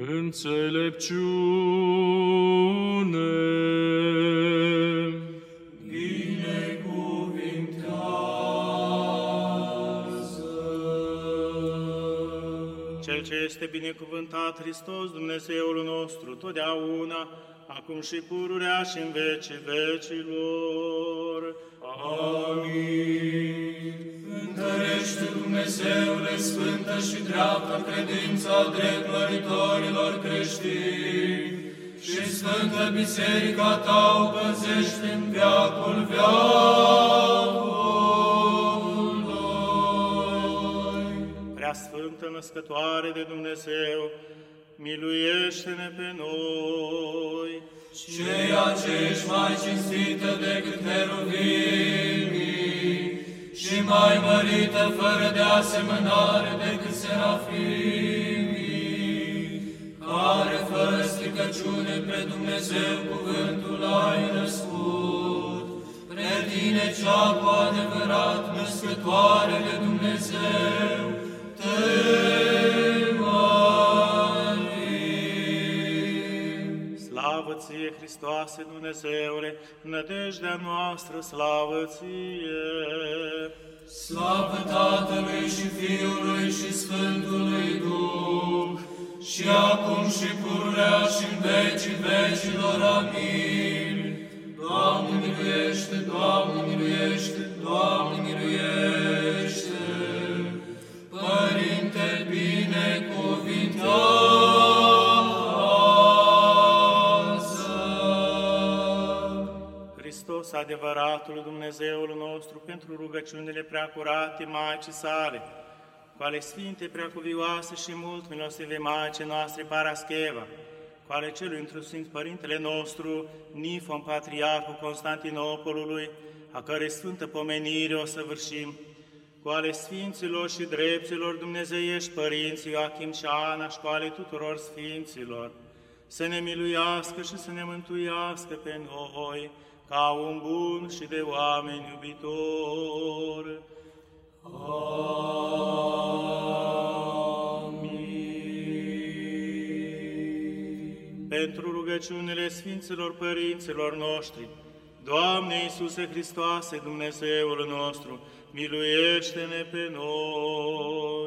Înțelepciune. Cel ce este binecuvântat Hristos, Dumnezeul nostru, totdeauna, acum și pururea și în vecii vecilor. Sfântă și dreaptă credința drept măritorilor creștini și Sfântă Biserica Ta o păzește în veacul veacului. Prea Sfântă Născătoare de Dumnezeu, miluiește-ne pe noi. Ceea ce ești mai cinstită decât heruvimii și mai mărită fără de asemănare decât serafimii, care fără stricăciune pre Dumnezeu cuvântul ai născut, pre tine cea cu adevărat născătoare de Dumnezeu, Slavă ție, Hristoase Dumnezeule, nădejdea noastră, slavă ție! Slavă Tatălui și Fiului și Sfântului Duh, și acum și pururea și în vecii vecilor. Amin. Doamne miluiește, Doamne miluiește, Doamne Hristos, adevăratul Dumnezeul nostru, pentru rugăciunile preacurate Maicii sale, cu ale Sfinte Preacuvioase și mult milostive Maicii noastre Parascheva, cu ale celui într Sfânt Părintele nostru, Nifon, Patriarhul Constantinopolului, a cărei sfântă pomenire o săvârșim, cu ale Sfinților și Drepților Dumnezeiești Părinții Joachim și Ana și cu ale tuturor Sfinților, să ne miluiască și să ne mântuiască pe noi, ca un bun și de oameni iubitor. Amin. Pentru rugăciunile Sfinților Părinților noștri, Doamne Iisuse Hristoase, Dumnezeul nostru, miluiește-ne pe noi! Amin.